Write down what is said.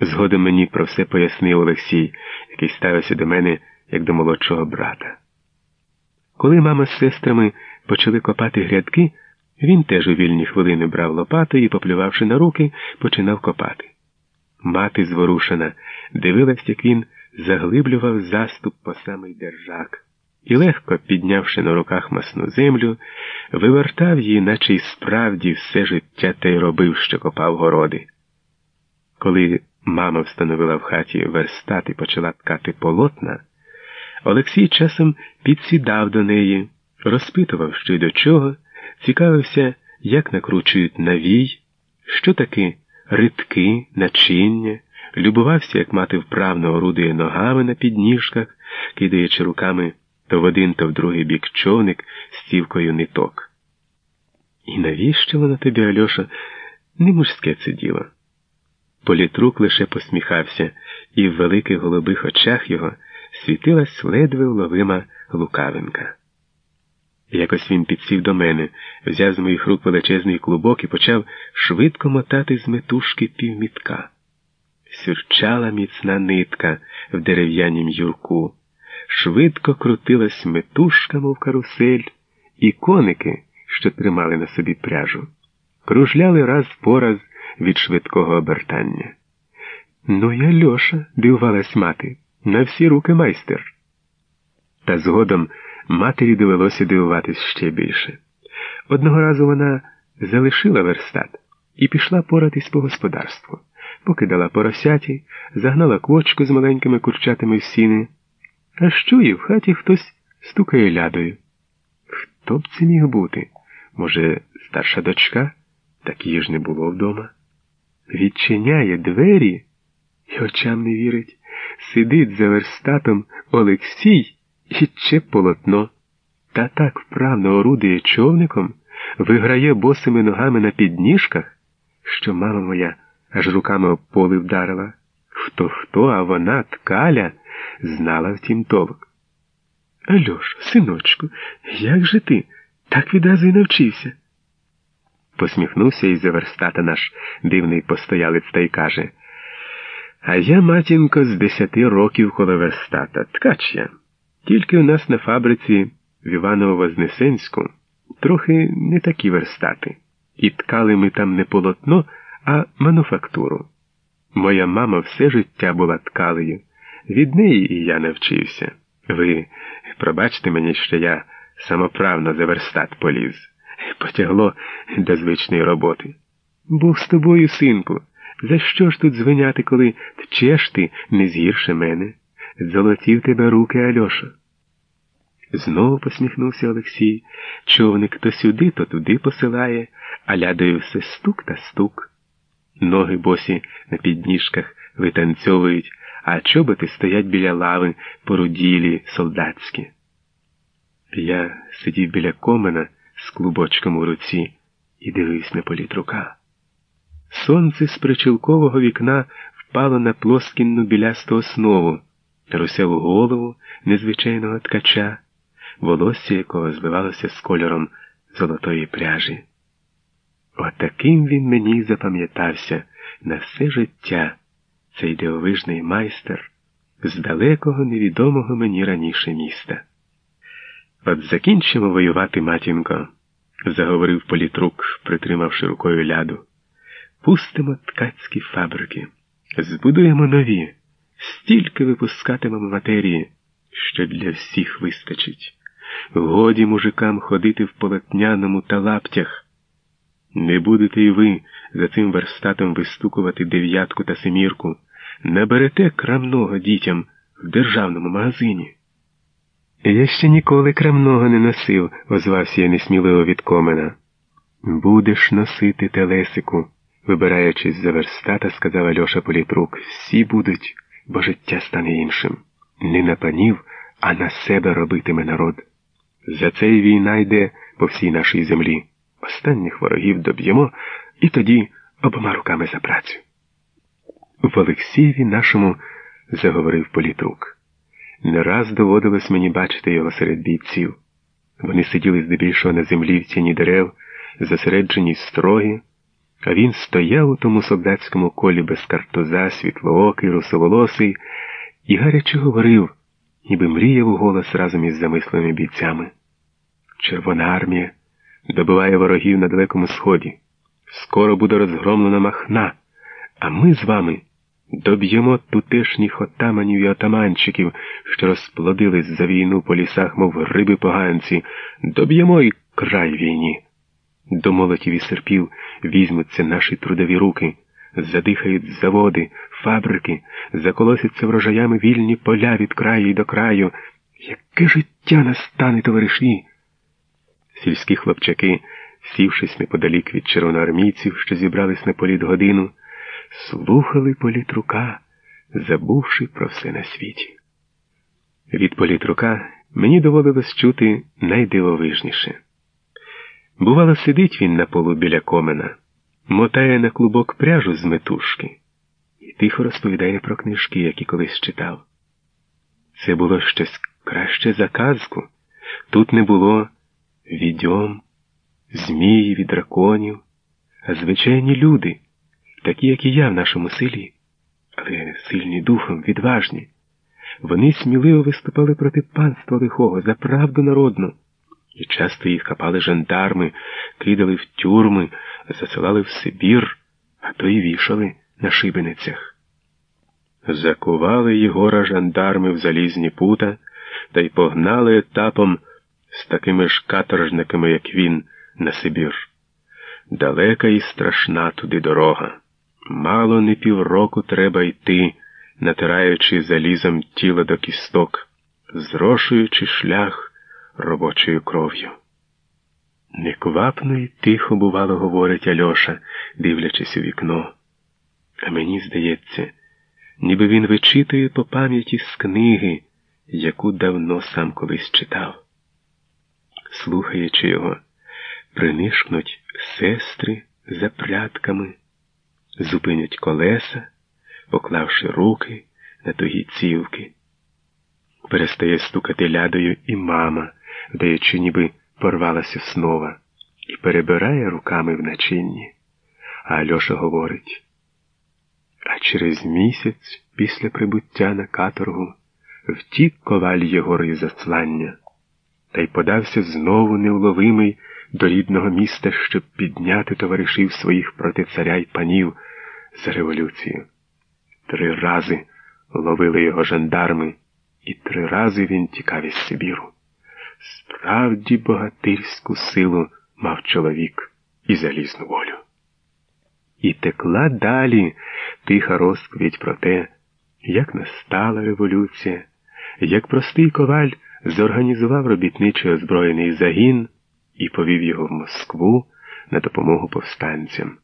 Згодом мені про все пояснив Олексій, який ставився до мене як до молодшого брата. Коли мама з сестрами почали копати грядки, він теж у вільні хвилини брав лопату і, поплювавши на руки, починав копати. Мати зворушена, дивилась, як він заглиблював заступ по самий держак і, легко піднявши на руках масну землю, вивертав її, наче й справді все життя те й робив, що копав городи. Коли мама встановила в хаті верстат і почала ткати полотна, Олексій часом підсідав до неї, розпитував, що й до чого, цікавився, як накручують навій, що таке ритки, начиння, любувався, як мати вправно орудує ногами на підніжках, кидаючи руками то в один, то в другий бік човник з цівкою ниток. І навіщо воно тобі, Альоша, не мужське це діло? Політрук лише посміхався, і в великих голубих очах його світилась ледве вловима лукавинка. Якось він підсів до мене, взяв з моїх рук величезний клубок і почав швидко мотати з метушки півмітка. Сюрчала міцна нитка в дерев'янім юрку, швидко крутилась метушка, мов карусель, і коники, що тримали на собі пряжу, кружляли раз по раз від швидкого обертання. Ну, я Льоша, дивувалась мати, на всі руки майстер. Та згодом матері довелося дивуватись ще більше. Одного разу вона залишила верстат і пішла поратись по господарству, покидала поросяті, загнала квочку з маленькими курчатами в сіни. А що і в хаті хтось стукає лядою. Хто б це міг бути? Може, старша дочка? Так її ж не було вдома. Відчиняє двері і очам не вірить. Сидить за верстатом Олексій і че полотно. Та так вправно орудує човником, виграє босими ногами на підніжках, що мама моя аж руками об поли вдарила. Хто хто, а вона ткаля, знала втім толок. Альош, синочку, як же ти? Так відразу й навчився. Посміхнувся із за верстата наш дивний постоялець та й каже. А я, матінко, з десяти років коло верстата, ткач я. Тільки у нас на фабриці в Іваново-Вознесенську трохи не такі верстати. І ткали ми там не полотно, а мануфактуру. Моя мама все життя була ткалею. Від неї і я навчився. Ви пробачте мені, що я самоправно за верстат поліз. Потягло до звичної роботи. Був з тобою, синку. За що ж тут звиняти, коли тчеш ти не згірше мене? Золотів тебе руки, Альоша. Знову посміхнувся Олексій. Човник то сюди, то туди посилає, а лядою все стук та стук. Ноги босі на підніжках витанцьовують, а чоботи стоять біля лави поруділі солдатські. Я сидів біля комена з клубочком у руці і дивився на політрука. Сонце з причілкового вікна впало на плоскінну білясту основу, русяву голову незвичайного ткача, волосся якого збивалося з кольором золотої пряжі. Отаким він мені запам'ятався на все життя, цей дивовижний майстер з далекого невідомого мені раніше міста. От закінчимо воювати, матінко, заговорив політрук, притримавши рукою ляду. Пустимо ткацькі фабрики, збудуємо нові, стільки випускатимемо матерії, що для всіх вистачить. Годі мужикам ходити в полотняному та лаптях. Не будете й ви за цим верстатом вистукувати дев'ятку та семірку, наберете крамного дітям в державному магазині. Я ще ніколи крамного не носив, озвався я несміливо від комена. Будеш носити телесику вибираючись за верстата, сказав Альоша Політрук, всі будуть, бо життя стане іншим. Не на панів, а на себе робитиме народ. За це й війна йде по всій нашій землі. Останніх ворогів доб'ємо і тоді обома руками за працю. В Олексієві нашому заговорив політрук. Не раз доводилось мені бачити його серед бійців. Вони сиділи здебільшого на землі в тіні дерев, зосереджені строгі, А він стояв у тому солдатському колі без картуза, світлоокий, русоволосий, і гаряче говорив, ніби мріяв у голос разом із замисленими бійцями. Червона армія добиває ворогів на Далекому Сході. Скоро буде розгромлена махна, а ми з вами доб'ємо тутешніх отаманів і отаманчиків, що розплодились за війну по лісах, мов гриби поганці, доб'ємо й край війні. До молотів і серпів візьмуться наші трудові руки, задихають заводи, фабрики, заколосяться врожаями вільні поля від краю й до краю. Яке життя настане, товариші? Сільські хлопчаки, сівшись неподалік від червоноармійців, що зібрались на політ годину, слухали політрука, забувши про все на світі. Від політрука мені доводилось чути найдивовижніше. Бувало, сидить він на полу біля комена, мотає на клубок пряжу з метушки і тихо розповідає про книжки, які колись читав. Це було щось краще за казку. Тут не було відьом, змії, драконів, а звичайні люди, такі, як і я в нашому селі, але сильні духом, відважні. Вони сміливо виступали проти панства лихого за правду народну. І часто їх хапали жандарми, кидали в тюрми, засилали в Сибір, а то й вішали на шибеницях. Закували Єгора жандарми в залізні пута та й погнали етапом з такими ж каторжниками, як він, на Сибір. Далека і страшна туди дорога. Мало не півроку треба йти, натираючи залізом тіло до кісток, зрошуючи шлях робочою кров'ю. Неквапно і тихо, бувало, говорить Альоша, дивлячись у вікно. А мені здається, ніби він вичитує по пам'яті з книги, яку давно сам колись читав. Слухаючи його, принишкнуть сестри за прядками, зупинять колеса, поклавши руки на тугі цівки. Перестає стукати лядою і мама вдаючи, ніби порвалася снова, і перебирає руками в начинні. А Альоша говорить, а через місяць після прибуття на каторгу втік коваль Єгори заслання, та й подався знову невловимий до рідного міста, щоб підняти товаришів своїх проти царя й панів за революцію. Три рази ловили його жандарми, і три рази він тікав із Сибіру. Справді богатирську силу мав чоловік і залізну волю. І текла далі тиха розповідь про те, як настала революція, як простий коваль зорганізував робітничий озброєний загін і повів його в Москву на допомогу повстанцям.